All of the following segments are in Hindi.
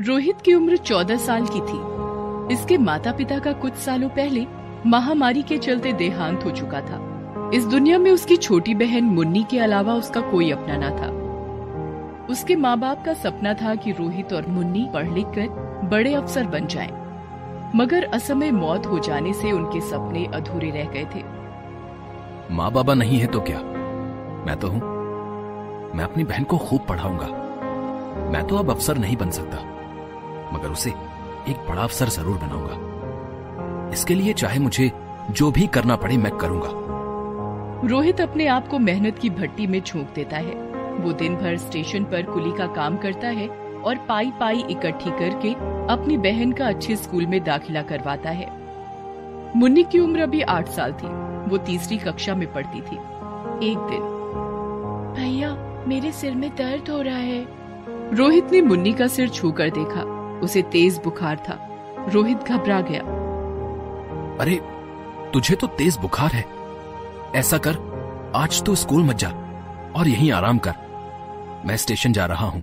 रोहित की उम्र चौदह साल की थी। इसके माता पिता का कुछ सालों पहले महामारी के चलते देहांत हो चुका था। इस दुनिया में उसकी छोटी बहन मुन्नी के अलावा उसका कोई अपना न था। उसके माँ बाप का सपना था कि रोहित और मुन्नी पढ़ लिख कर बड़े अफसर बन जाएँ। मगर असमय मौत हो जाने से उनके सपने अधूरे रह गए थे। माँ बाबा नहीं है तो क्या? मैं तो हूँ। मैं अपनी बहन को खूब पढ़ाऊँगा। मैं तो अब अफसर नहीं बन सकता। मगर उसे एक बड़ा अफसर ज़रूर बनाऊँगा इसके लिए चाहे मुझे जो भी करना पड़े, मैं करूँगा। रोहित अपने आप को मेहनत की भट्टी में झोंक देता है। वो दिन भर स्टेशन पर कुली का काम करता है और पाई पाई इकट्ठी करके अपनी बहन का अच्छे स्कूल में दाखिला करवाता है। मुन्नी की उम्र अभी आठ साल थी। वो तीसरी कक्षा में पढ़ती थी। एक दिन, भैया, मेरे सिर में दर्द हो रहा है। रोहित ने मुन्नी का सिर छूकर देखा। उसे तेज बुखार था। रोहित घबरा गया। अरे तुझे तो तेज बुखार है। ऐसा कर आज तो स्कूल मत जा और यहीं आराम कर। मैं स्टेशन जा रहा हूँ।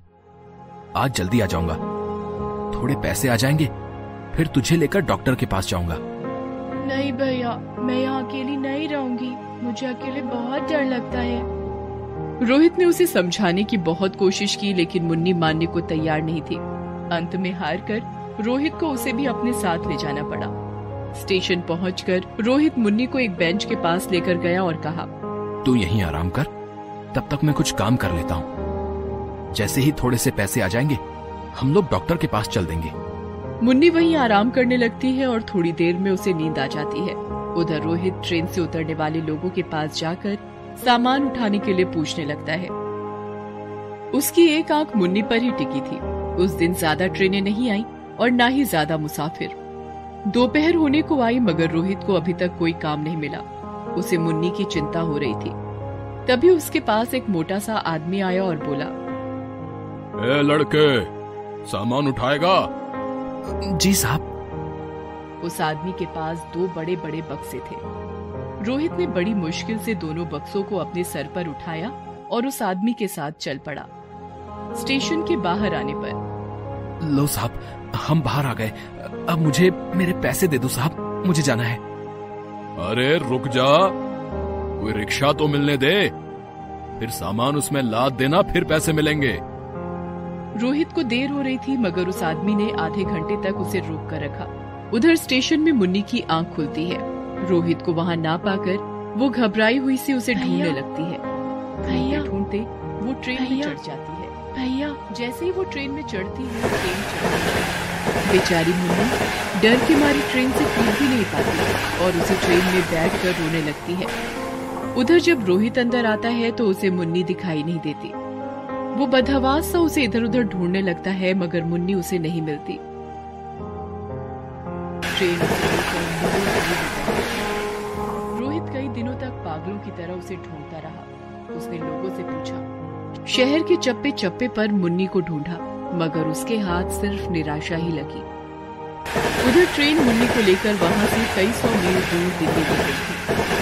आज जल्दी आ जाऊँगा। थोड़े पैसे आ जाएँगे फिर तुझे लेकर डॉक्टर के पास जाऊँगा। नहीं भैया मैं यहाँ अकेली नहीं रहूँगी। मुझे अकेले बहुत डर लगता है। रोहित ने उसे समझाने की बहुत कोशिश की लेकिन मुन्नी मानने को तैयार नहीं थी। अंत में हार कर रोहित को उसे भी अपने साथ ले जाना पड़ा। स्टेशन पहुंचकर रोहित मुन्नी को एक बेंच के पास लेकर गया और कहा तू यहीं आराम कर तब तक मैं कुछ काम कर लेता हूँ। जैसे ही थोड़े से पैसे आ जाएँगे हम लोग डॉक्टर के पास चल देंगे। मुन्नी वहीं आराम करने लगती है और थोड़ी देर में उसे नींद आ जाती है। उधर रोहित ट्रेन से उतरने वाले लोगों के पास जाकर सामान उठाने के लिए पूछने लगता है। उसकी एक आँख मुन्नी पर ही टिकी थी। उस दिन ज़्यादा ट्रेनें नहीं आई और ना ही ज़्यादा मुसाफिर। दोपहर होने को आई मगर रोहित को अभी तक कोई काम नहीं मिला। उसे मुन्नी की चिंता हो रही थी। तभी उसके पास एक मोटा सा आदमी आया और बोला ए लड़के सामान उठाएगा? जी साहब। उस आदमी के पास दो बड़े बड़े बक्से थे। रोहित ने बड़ी मुश्किल से दोनों बक्सों को अपने सर पर उठाया और उस आदमी के साथ चल पड़ा। स्टेशन के बाहर आने पर लो साहब हम बाहर आ गए। अब मुझे मेरे पैसे दे दो साहब मुझे जाना है। अरे रुक जा। कोई रिक्शा तो मिलने दे। फिर सामान उसमें लाद देना फिर पैसे मिलेंगे। रोहित को देर हो रही थी मगर उस आदमी ने आधे घंटे तक उसे रोक कर रखा। उधर स्टेशन में मुन्नी की आँख खुलती है। रोहित को वहाँ ना पाकर वो घबराई हुई से उसे ढूँढने लगती है। ढूंढते वो ट्रेन में चढ़ जाती है। भैया, जैसे ही वो ट्रेन में चढ़ती है ट्रेन बेचारी मुन्नी, डर के मारे ट्रेन से कूद भी नहीं पाती और उसे ट्रेन में बैठ कर रोने लगती है। उधर जब रोहित अंदर आता है तो उसे मुन्नी दिखाई नहीं देती। वो बदहवास सा उसे इधर उधर ढूँढने लगता है, मगर मुन्नी उसे नहीं मिलती। ट्रेन रोहित कई दिनों तक पागलों की तरह उसे ढूंढता रहा। उसने लोगों से पूछा शहर के चप्पे चप्पे पर मुन्नी को ढूंढा, मगर उसके हाथ सिर्फ़ निराशा ही लगी। उधर ट्रेन मुन्नी को लेकर वहाँ से कई सौ मील दूर दिल्ली ले गई थी।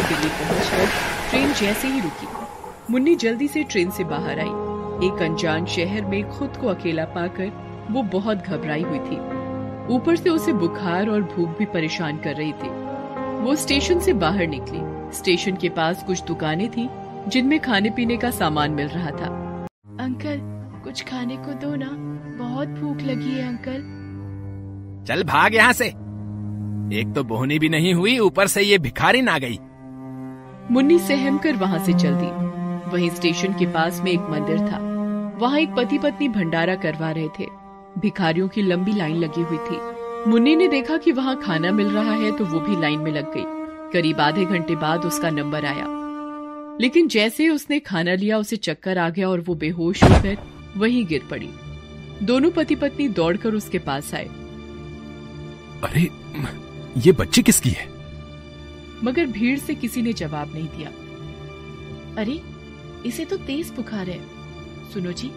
दिल्ली पहुंचकर ट्रेन जैसे ही रुकी, मुन्नी जल्दी से ट्रेन से बाहर आई। एक अनजान शहर में खुद को अकेला पाकर वो बहुत घबराई हुई थी। ऊपर से उसे बुखार और भूख भी परेशान कर रही थी। वो स्टेशन से बाहर निकली। स्टेशन के पास कुछ दुकानें थी जिनमें खाने पीने का सामान मिल रहा था। अंकल कुछ खाने को दो ना। बहुत भूख लगी है अंकल। चल भाग यहाँ से। एक तो बोहनी भी नहीं हुई ऊपर से ये भिखारी ना गई। मुन्नी सहम कर वहाँ से चल दी। वहीं स्टेशन के पास में एक मंदिर था। वहाँ एक पति पत्नी भंडारा करवा रहे थे। भिखारियों की लंबी लाइन लगी हुई थी। मुन्नी ने देखा कि वहाँ खाना मिल रहा है तो वो भी लाइन में लग गई। करीब आधे घंटे बाद उसका नंबर आया। लेकिन जैसे ही उसने खाना लिया उसे चक्कर आ गया और वो बेहोश होकर वहीं गिर पड़ी। दोनों पति पत्नी दौड़कर उसके पास आए। अरे ये बच्ची किसकी है? मगर भीड़ से किसी ने जवाब नहीं दिया। अरे इसे तो तेज बुखार है। सुनो जी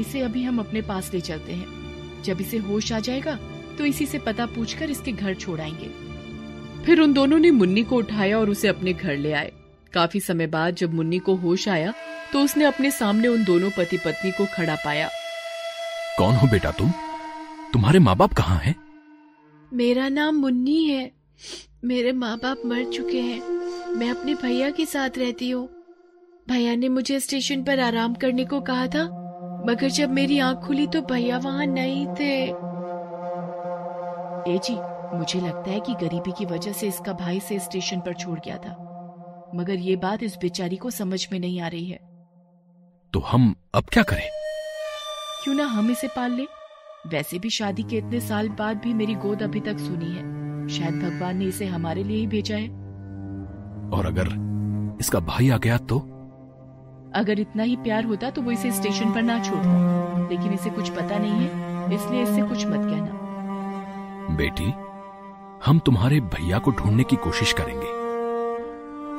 इसे अभी हम अपने पास ले चलते हैं। जब इसे होश आ जाएगा तो इसी से पता पूछकर इसके घर छोड़ाएँगे फिर उन दोनों ने मुन्नी को उठाया और उसे अपने घर ले आए। काफ़ी समय बाद जब मुन्नी को होश आया तो उसने अपने सामने उन दोनों पति पत्नी को खड़ा पाया। कौन हो बेटा तुम? तुम्हारे माँ बाप कहाँ हैं? मेरा नाम मुन्नी है। मेरे माँ बाप मर चुके हैं। मैं अपने भैया के साथ रहती हूँ। भैया ने मुझे स्टेशन पर आराम करने को कहा था मगर जब मेरी आँख खुली तो भैया वहाँ नहीं थे। ए जी मुझे लगता है कि गरीबी की वजह से इसका भाई से स्टेशन पर छोड़ गया था। मगर ये बात इस बेचारी को समझ में नहीं आ रही है। तो हम अब क्या करें? क्यों ना हम इसे पाल ले? वैसे भी शादी के इतने साल बाद भी मेरी गोद अभी तक सुनी है। शायद भगवान ने इसे हमारे लिए ही भेजा है। और अगर इसका भाई आ गया तो? अगर इतना ही प्यार होता तो वो इसे स्टेशन पर ना छोड़ता। लेकिन इसे कुछ पता नहीं है इसलिए इससे कुछ मत कहना। बेटी हम तुम्हारे भैया को ढूँढने की कोशिश करेंगे।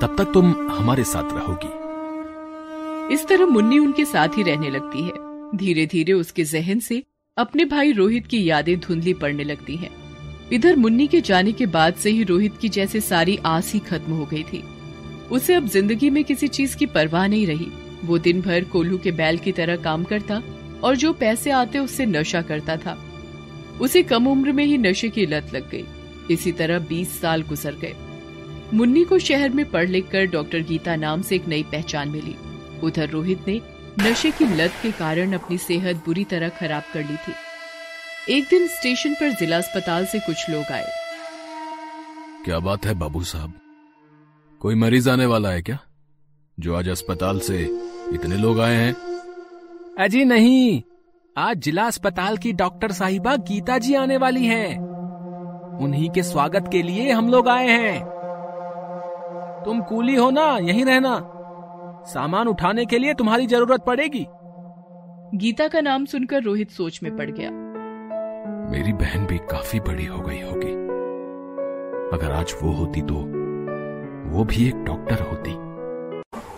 तब तक तुम हमारे साथ रहोगी। इस तरह मुन्नी उनके साथ ही रहने लगती है। धीरे धीरे उसके जहन से अपने भाई रोहित की यादें धुंधली पड़ने लगती हैं। इधर मुन्नी के जाने के बाद से ही रोहित की जैसे सारी आस ही खत्म हो गई थी। उसे अब ज़िंदगी में किसी चीज़ की परवाह नहीं रही। वो दिन भर कोल्हू के बैल की तरह काम करता और जो पैसे आते उससे नशा करता था। उसे कम उम्र में ही नशे की लत लग गई। इसी तरह बीस साल गुजर गए। मुन्नी को शहर में पढ़ लिख कर डॉक्टर गीता नाम से एक नई पहचान मिली। उधर रोहित ने नशे की लत के कारण अपनी सेहत बुरी तरह खराब कर ली थी। एक दिन स्टेशन पर जिला अस्पताल से कुछ लोग आए। क्या बात है बाबू साहब? कोई मरीज़ आने वाला है क्या? जो आज अस्पताल से इतने लोग आए हैं। अजी नहीं। आज जिला अस्पताल की डॉक्टर साहिबा गीता जी आने वाली हैं। उन्हीं के स्वागत के लिए हम लोग आए हैं। तुम कूली हो ना यहीं रहना। सामान उठाने के लिए तुम्हारी ज़रूरत पड़ेगी। गीता का नाम सुनकर रोहित सोच में पड़ गया। मेरी बहन भी काफ़ी बड़ी हो गई होगी। अगर आज वो होती तो वो भी एक डॉक्टर होती।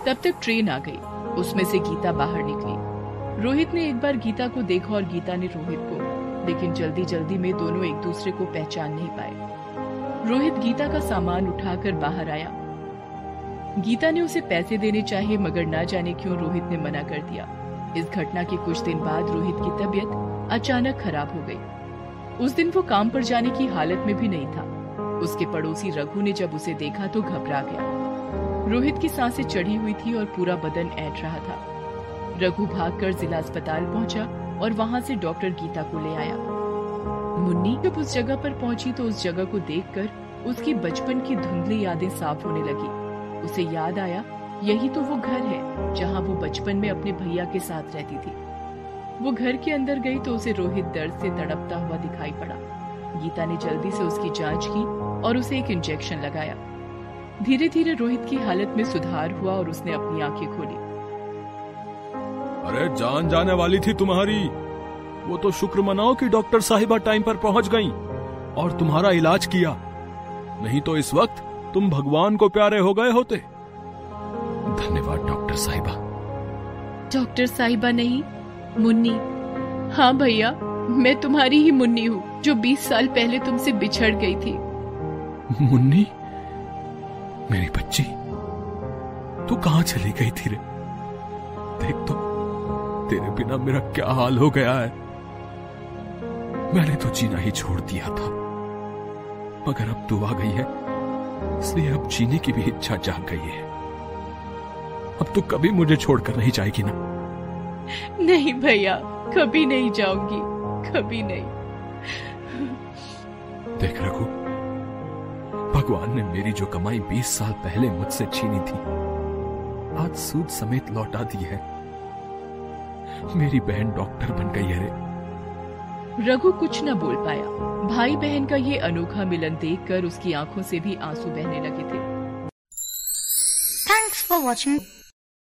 तब तक ट्रेन आ गई। उसमें से गीता बाहर निकली। रोहित ने एक बार गीता को देखा और गीता ने रोहित को। लेकिन जल्दी जल्दी में दोनों एक दूसरे को पहचान नहीं पाए। रोहित गीता का सामान उठाकर बाहर आया। गीता ने उसे पैसे देने चाहिए, मगर न जाने क्यों रोहित ने मना कर दिया। इस घटना के कुछ दिन बाद रोहित की तबीयत अचानक खराब हो गई। उस दिन वो काम पर जाने की हालत में भी नहीं था। उसके पड़ोसी रघु ने जब उसे देखा तो घबरा गया। रोहित की साँसें चढ़ी हुई थी और पूरा बदन ऐट रहा था। रघु भागकर जिला अस्पताल पहुँचा और वहाँ से डॉक्टर गीता को ले आया। मुन्नी जब उस जगह पर पहुँची तो उस जगह को देखकर उसकी बचपन की धुंधली यादें साफ़ होने लगी। उसे याद आया, यही तो वो घर है, जहाँ वो बचपन में अपने भैया के साथ रहती थी। वो घर के अंदर गई तो उसे रोहित दर्द से तड़पता हुआ दिखाई पड़ा। गीता ने जल्दी से उसकी जाँच की और उसे एक इंजेक्शन लगाया। धीरे धीरे रोहित की हालत में सुधार हुआ और उसने अपनी आँखें खोली। अरे, जान जाने वाली थी तुम्हारी। वो तो शुक्र मनाओ कि डॉक्टर साहिबा टाइम पर पहुँच गईं और तुम्हारा इलाज किया। नहीं तो इस वक्त तुम भगवान को प्यारे हो गए होते। धन्यवाद डॉक्टर साहिबा। डॉक्टर साहिबा नहीं मुन्नी। हाँ भैया मैं तुम्हारी ही मुन्नी हूँ जो बीस साल पहले तुमसे बिछड़ गई थी। मुन्नी? मेरी बच्ची? तू कहाँ चली गई थी रे? देख तो तेरे बिना मेरा क्या हाल हो गया है? मैंने तो जीना ही छोड़ दिया था। मगर अब तू आ गई है। इसलिए अब जीने की भी इच्छा जाग गई है। अब तो कभी मुझे छोड़कर नहीं जाएगी ना। नहीं भैया कभी नहीं जाऊँगी कभी नहीं। देख रघु भगवान ने मेरी जो कमाई बीस साल पहले मुझसे छीनी थी आज सूद समेत लौटा दी है। मेरी बहन डॉक्टर बन गई है। रे रघु कुछ न बोल पाया। भाई बहन का ये अनोखा मिलन देखकर उसकी आँखों से भी आँसू बहने लगे थे। Thanks for watching